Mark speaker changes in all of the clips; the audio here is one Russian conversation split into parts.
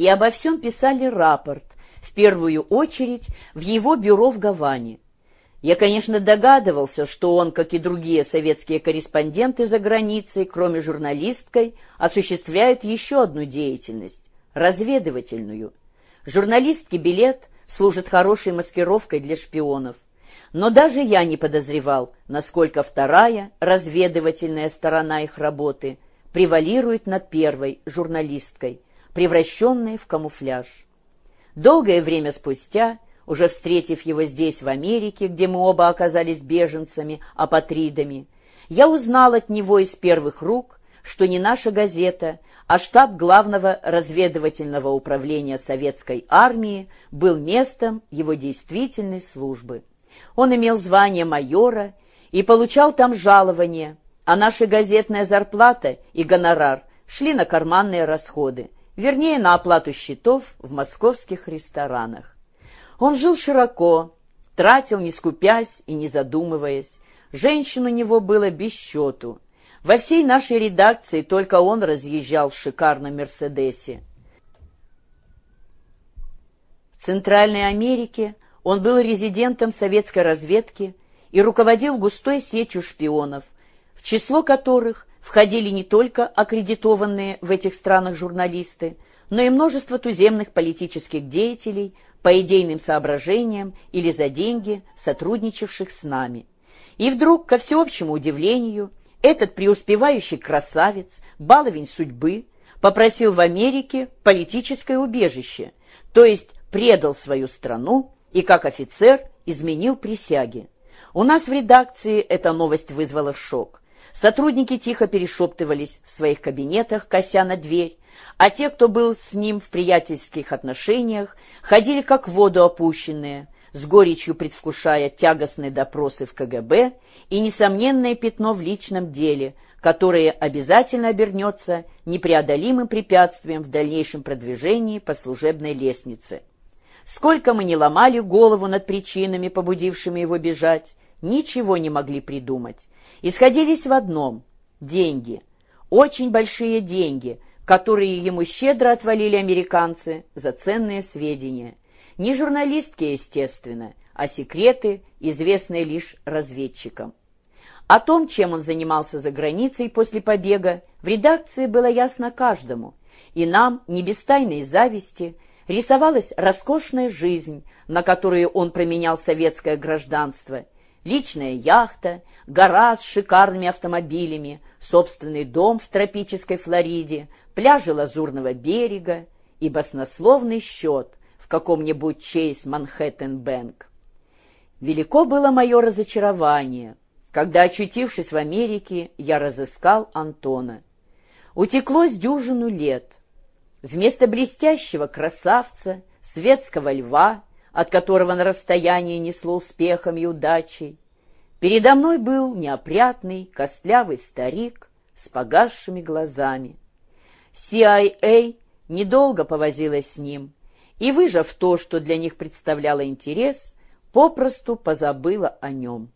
Speaker 1: и обо всем писали рапорт, в первую очередь в его бюро в Гаване. Я, конечно, догадывался, что он, как и другие советские корреспонденты за границей, кроме журналисткой, осуществляет еще одну деятельность – разведывательную. Журналистский билет служит хорошей маскировкой для шпионов. Но даже я не подозревал, насколько вторая, разведывательная сторона их работы, превалирует над первой, журналисткой, превращенной в камуфляж. Долгое время спустя – уже встретив его здесь, в Америке, где мы оба оказались беженцами, апатридами, я узнал от него из первых рук, что не наша газета, а штаб главного разведывательного управления советской армии был местом его действительной службы. Он имел звание майора и получал там жалование, а наша газетная зарплата и гонорар шли на карманные расходы, вернее, на оплату счетов в московских ресторанах. Он жил широко, тратил, не скупясь и не задумываясь. Женщин у него было без счету. Во всей нашей редакции только он разъезжал в шикарном «Мерседесе». В Центральной Америке он был резидентом советской разведки и руководил густой сетью шпионов, в число которых входили не только аккредитованные в этих странах журналисты, но и множество туземных политических деятелей, по идейным соображениям или за деньги, сотрудничавших с нами. И вдруг, ко всеобщему удивлению, этот преуспевающий красавец, баловень судьбы, попросил в Америке политическое убежище, то есть предал свою страну и как офицер изменил присяги. У нас в редакции эта новость вызвала шок. Сотрудники тихо перешептывались в своих кабинетах, кося на дверь, а те, кто был с ним в приятельских отношениях, ходили как в воду опущенные, с горечью предвкушая тягостные допросы в КГБ и несомненное пятно в личном деле, которое обязательно обернется непреодолимым препятствием в дальнейшем продвижении по служебной лестнице. Сколько мы не ломали голову над причинами, побудившими его бежать, ничего не могли придумать. Исходились в одном – деньги. Очень большие деньги – которые ему щедро отвалили американцы за ценные сведения. Не журналистки, естественно, а секреты, известные лишь разведчикам. О том, чем он занимался за границей после побега, в редакции было ясно каждому, и нам, не без тайной зависти, рисовалась роскошная жизнь, на которую он променял советское гражданство, личная яхта, гора с шикарными автомобилями, собственный дом в тропической Флориде, пляжи Лазурного берега и баснословный счет в каком-нибудь Чейз Манхэттен Бэнк. Велико было мое разочарование, когда, очутившись в Америке, я разыскал Антона. Утекло с дюжину лет. Вместо блестящего красавца, светского льва, от которого на расстоянии несло успехом и удачей, передо мной был неопрятный, костлявый старик с погасшими глазами. CIA недолго повозилась с ним и, выжав то, что для них представляло интерес, попросту позабыла о нем.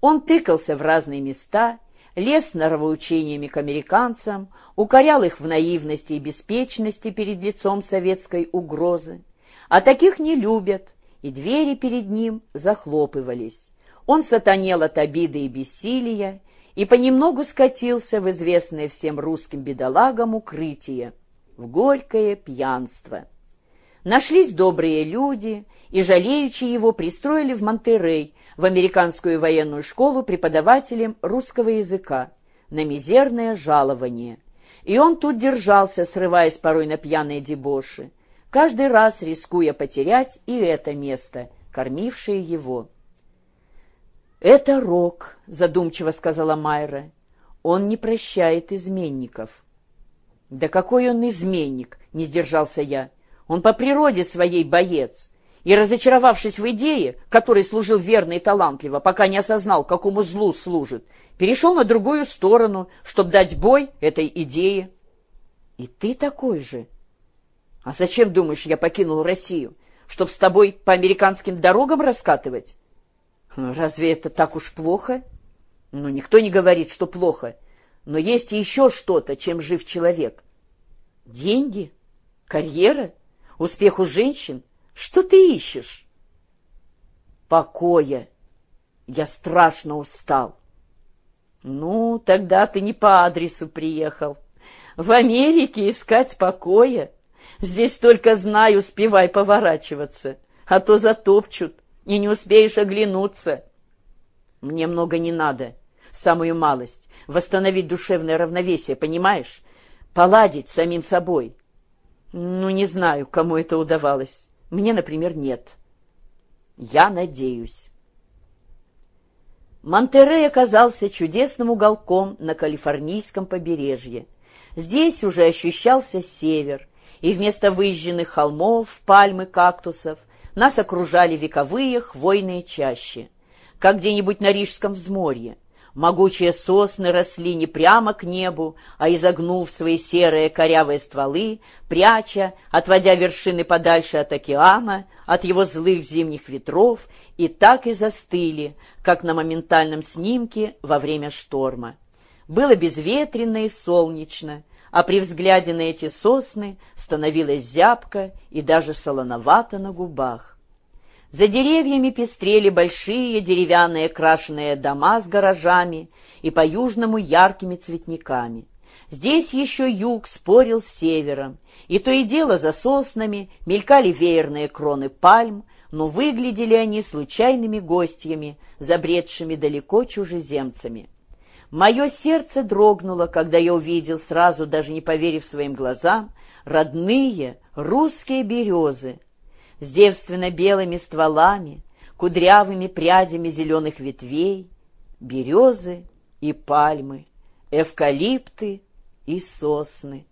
Speaker 1: Он тыкался в разные места, лез норовоучениями к американцам, укорял их в наивности и беспечности перед лицом советской угрозы. А таких не любят, и двери перед ним захлопывались. Он сатанел от обиды и бессилия, и понемногу скатился в известное всем русским бедолагам укрытие, в горькое пьянство. Нашлись добрые люди, и, жалеючи его, пристроили в Монтерей, в американскую военную школу преподавателем русского языка, на мизерное жалование. И он тут держался, срываясь порой на пьяные дебоши, каждый раз рискуя потерять и это место, кормившее его. «Это Рок», — задумчиво сказала Майра. «Он не прощает изменников». «Да какой он изменник?» — не сдержался я. «Он по природе своей боец» и, разочаровавшись в идее, которой служил верно и талантливо, пока не осознал, какому злу служит, перешел на другую сторону, чтобы дать бой этой идее. И ты такой же. А зачем, думаешь, я покинул Россию? Чтоб с тобой по американским дорогам раскатывать? Разве это так уж плохо? Ну, никто не говорит, что плохо. Но есть еще что-то, чем жив человек. Деньги? Карьера? Успех у женщин? Что ты ищешь? Покоя. Я страшно устал. Ну, тогда ты не по адресу приехал. В Америке искать покоя? Здесь только знай, успевай поворачиваться, а то затопчут, и не успеешь оглянуться. Мне много не надо, самую малость, восстановить душевное равновесие, понимаешь? Поладить самим собой. Ну, не знаю, кому это удавалось. Мне, например, нет. Я надеюсь. Монтерей оказался чудесным уголком на калифорнийском побережье. Здесь уже ощущался север, и вместо выжженных холмов, пальмы, кактусов нас окружали вековые хвойные чащи, как где-нибудь на Рижском взморье. Могучие сосны росли не прямо к небу, а изогнув свои серые корявые стволы, пряча, отводя вершины подальше от океана, от его злых зимних ветров, и так и застыли, как на моментальном снимке во время шторма. Было безветренно и солнечно, а при взгляде на эти сосны становилось зябко и даже солоновато на губах. За деревьями пестрели большие деревянные крашеные дома с гаражами и по-южному яркими цветниками. Здесь еще юг спорил с севером, и то и дело за соснами мелькали веерные кроны пальм, но выглядели они случайными гостями, забредшими далеко чужеземцами. Мое сердце дрогнуло, когда я увидел, сразу даже не поверив своим глазам, родные русские березы, с девственно-белыми стволами, кудрявыми прядями зеленых ветвей, березы и пальмы, эвкалипты и сосны.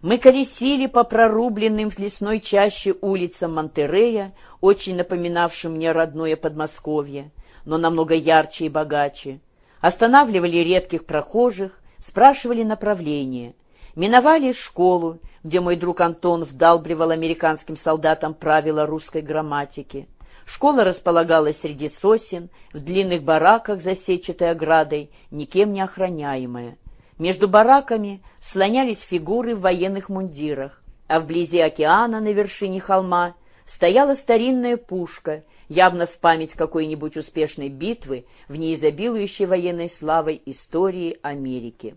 Speaker 1: Мы колесили по прорубленным в лесной чаще улицам Монтерея, очень напоминавшим мне родное Подмосковье, но намного ярче и богаче. Останавливали редких прохожих, спрашивали направление. Миновали школу, где мой друг Антон вдалбливал американским солдатам правила русской грамматики. Школа располагалась среди сосен, в длинных бараках за сетчатой оградой, никем не охраняемая. Между бараками слонялись фигуры в военных мундирах, а вблизи океана на вершине холма стояла старинная пушка, явно в память какой-нибудь успешной битвы в неизобилующей военной славой истории Америки.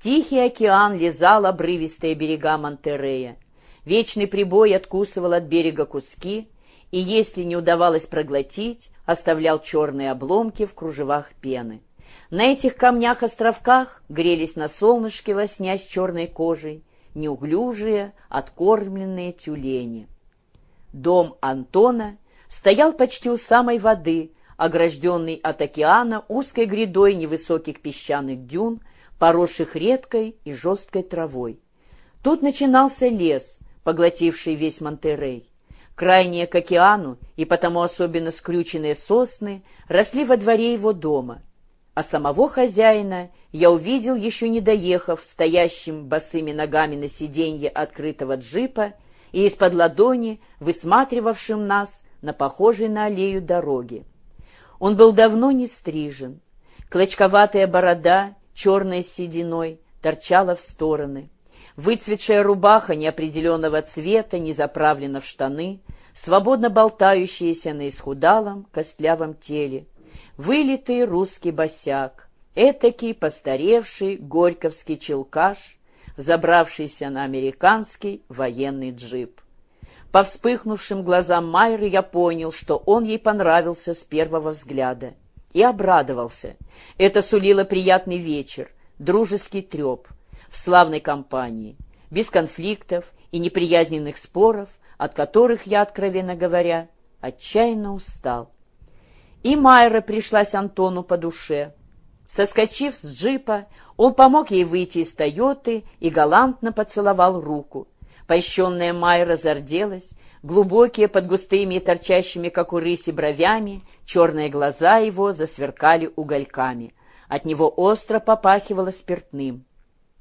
Speaker 1: Тихий океан лизал обрывистые берега Монтерея. Вечный прибой откусывал от берега куски, и, если не удавалось проглотить, оставлял черные обломки в кружевах пены. На этих камнях-островках грелись на солнышке, лоснясь черной кожей, неуклюжие, откормленные тюлени. Дом Антона стоял почти у самой воды, огражденный от океана узкой грядой невысоких песчаных дюн, поросших редкой и жесткой травой. Тут начинался лес, поглотивший весь Монтерей. Крайние к океану и потому особенно скрюченные сосны росли во дворе его дома, а самого хозяина я увидел, еще не доехав, стоящим босыми ногами на сиденье открытого джипа и из-под ладони высматривавшим нас на похожей на аллею дороги. Он был давно не стрижен. Клочковатая борода черной сединой, торчала в стороны. Выцветшая рубаха неопределенного цвета не заправлена в штаны, свободно болтающаяся на исхудалом, костлявом теле. Вылитый русский босяк, этакий постаревший горьковский челкаш, забравшийся на американский военный джип. По вспыхнувшим глазам Майры я понял, что он ей понравился с первого взгляда и обрадовался. Это сулило приятный вечер, дружеский треп, в славной компании, без конфликтов и неприязненных споров, от которых я, откровенно говоря, отчаянно устал. И Майра пришлась Антону по душе. Соскочив с джипа, он помог ей выйти из «Тойоты» и галантно поцеловал руку. Польщенная Майра зарделась, глубокие под густыми и торчащими, как у рыси, бровями, черные глаза его засверкали угольками. От него остро попахивало спиртным.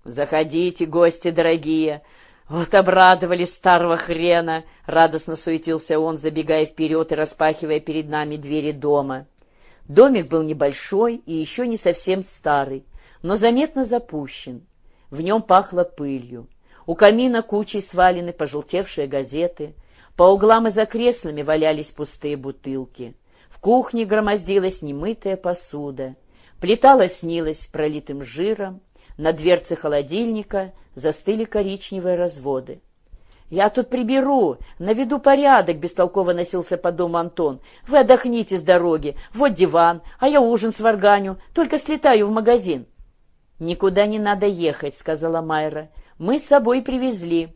Speaker 1: «Заходите, гости дорогие!» «Вот обрадовали старого хрена!» — радостно суетился он, забегая вперед и распахивая перед нами двери дома. Домик был небольшой и еще не совсем старый, но заметно запущен. В нем пахло пылью. У камина кучей свалены пожелтевшие газеты, по углам и за креслами валялись пустые бутылки. В кухне громоздилась немытая посуда, плита лоснилась пролитым жиром, на дверце холодильника застыли коричневые разводы. «Я тут приберу, наведу порядок», — бестолково носился по дому Антон. «Вы отдохните с дороги, вот диван, а я ужин сварганю, только слетаю в магазин». «Никуда не надо ехать», — сказала Майра. «Мы с собой привезли».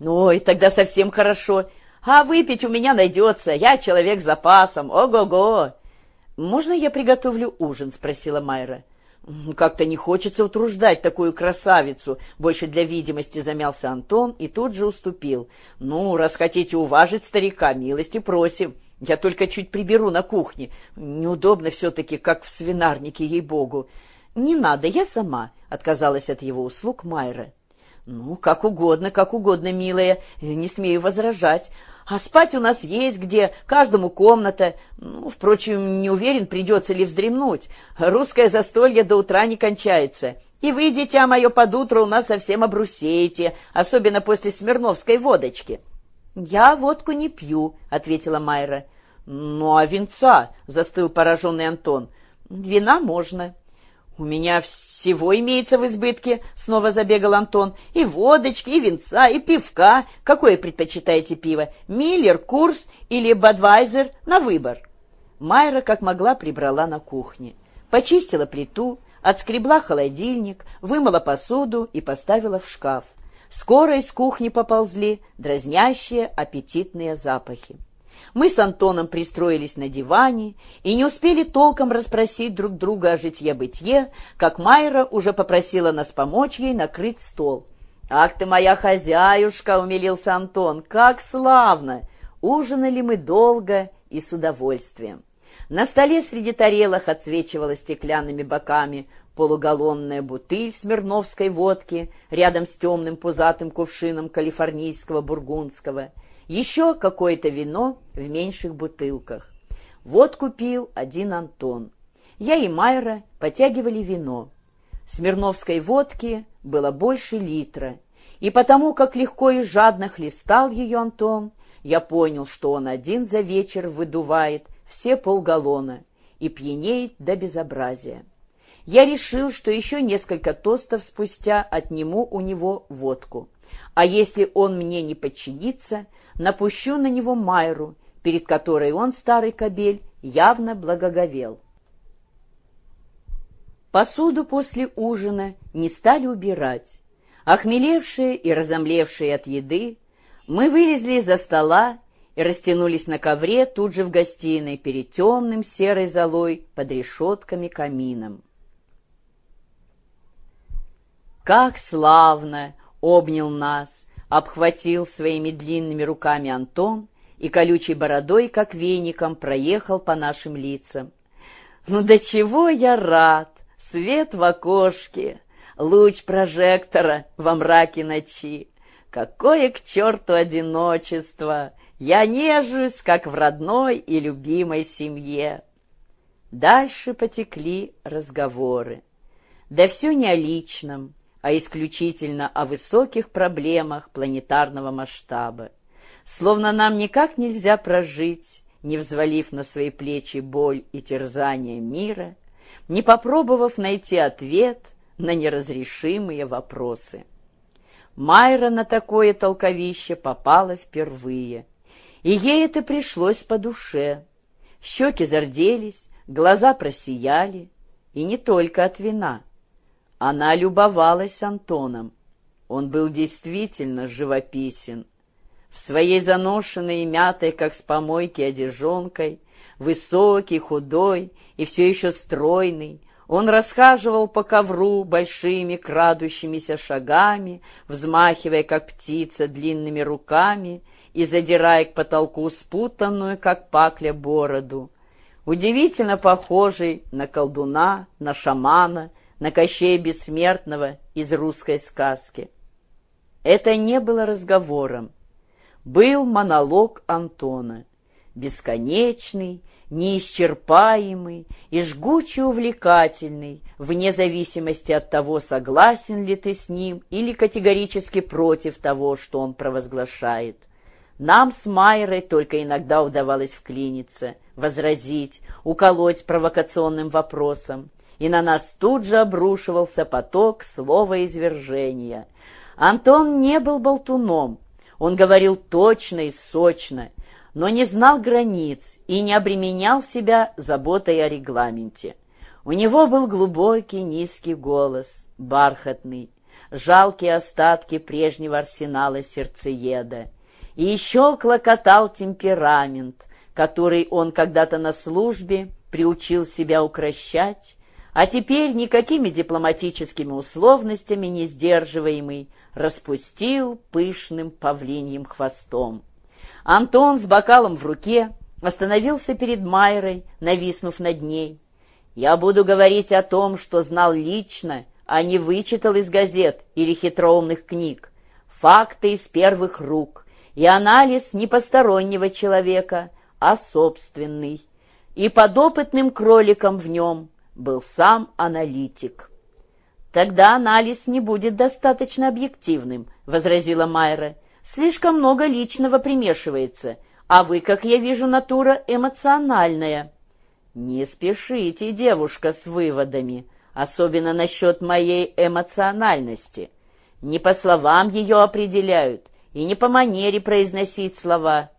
Speaker 1: «Ой, тогда совсем хорошо. А выпить у меня найдется, я человек с запасом, ого-го!» «Можно я приготовлю ужин?» — спросила Майра. «Как-то не хочется утруждать такую красавицу», — больше для видимости замялся Антон и тут же уступил. «Ну, раз хотите уважить старика, милости просим. Я только чуть приберу на кухне. Неудобно все-таки, как в свинарнике, ей-богу». «Не надо, я сама», — отказалась от его услуг Майра. «Ну, как угодно, как угодно, милая, не смею возражать. А спать у нас есть где, каждому комната. Ну, впрочем, не уверен, придется ли вздремнуть. Русское застолье до утра не кончается. И вы, дитя мое, под утро у нас совсем обрусеете, особенно после смирновской водочки». «Я водку не пью», — ответила Майра. «Ну, а винца?» — застыл пораженный Антон. «Вина можно». «У меня всего имеется в избытке», — снова забегал Антон. «И водочки, и винца, и пивка. Какое предпочитаете пиво? Миллер, Курс или Бадвайзер? На выбор». Майра как могла прибрала на кухне. Почистила плиту, отскребла холодильник, вымыла посуду и поставила в шкаф. Скоро из кухни поползли дразнящие аппетитные запахи. Мы с Антоном пристроились на диване и не успели толком расспросить друг друга о житье-бытие, как Майра уже попросила нас помочь ей накрыть стол. «Ах ты моя хозяюшка!» — умилился Антон. «Как славно!» Ужинали мы долго и с удовольствием. На столе среди тарелок отсвечивала стеклянными боками полугаллонная бутыль смирновской водки рядом с темным пузатым кувшином калифорнийского бургундского — еще какое-то вино в меньших бутылках. Вот купил один Антон. Я и Майра потягивали вино. Смирновской водки было больше литра, и потому, как легко и жадно хлестал ее Антон, я понял, что он один за вечер выдувает все полгаллона и пьянеет до безобразия. Я решил, что еще несколько тостов спустя отниму у него водку. А если он мне не подчинится, напущу на него Майру, перед которой он, старый кобель, явно благоговел. Посуду после ужина не стали убирать. Охмелевшие и разомлевшие от еды, мы вылезли из-за стола и растянулись на ковре тут же в гостиной перед темным серой золой под решетками камином. Как славно обнял нас, обхватил своими длинными руками Антон и колючей бородой, как веником, проехал по нашим лицам. «Ну до чего я рад! Свет в окошке, луч прожектора во мраке ночи! Какое к черту одиночество! Я нежусь, как в родной и любимой семье!» Дальше потекли разговоры. Да все не о личном, а исключительно о высоких проблемах планетарного масштаба. Словно нам никак нельзя прожить, не взвалив на свои плечи боль и терзания мира, не попробовав найти ответ на неразрешимые вопросы. Майра на такое толковище попала впервые, и ей это пришлось по душе. Щеки зарделись, глаза просияли, и не только от вина — она любовалась Антоном. Он был действительно живописен. В своей заношенной и мятой, как с помойки, одежонкой, высокий, худой и все еще стройный, он расхаживал по ковру большими крадущимися шагами, взмахивая, как птица, длинными руками и задирая к потолку спутанную, как пакля, бороду. Удивительно похожий на колдуна, на шамана на Кощея Бессмертного из русской сказки. Это не было разговором. Был монолог Антона. бесконечный, неисчерпаемый и жгуче увлекательный, вне зависимости от того, согласен ли ты с ним или категорически против того, что он провозглашает. Нам с Майрой только иногда удавалось вклиниться, возразить, уколоть провокационным вопросом, и на нас тут же обрушивался поток слова извержения. Антон не был болтуном, он говорил точно и сочно, но не знал границ и не обременял себя заботой о регламенте. У него был глубокий низкий голос, бархатный, жалкие остатки прежнего арсенала сердцееда. И еще клокотал темперамент, который он когда-то на службе приучил себя укращать, а теперь никакими дипломатическими условностями не сдерживаемый, распустил пышным павлиньим хвостом. Антон с бокалом в руке остановился перед Майрой, нависнув над ней. «Я буду говорить о том, что знал лично, а не вычитал из газет или хитроумных книг. Факты из первых рук и анализ не постороннего человека, а собственный. И подопытным кроликом в нем был сам аналитик». «Тогда анализ не будет достаточно объективным», — возразила Майра. Слишком много личного примешивается, а вы, как я вижу, натура эмоциональная. Не спешите, девушка, с выводами, особенно насчет моей эмоциональности. Не по словам ее определяют и не по манере произносить слова.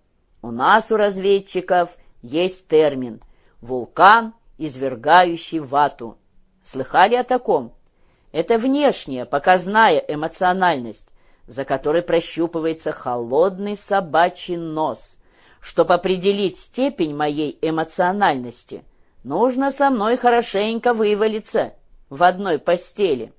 Speaker 1: У нас, у разведчиков, есть термин «вулкан, извергающий вату». Слыхали о таком? Это внешняя, показная эмоциональность, за которой прощупывается холодный собачий нос. Чтобы определить степень моей эмоциональности, нужно со мной хорошенько вывалиться в одной постели.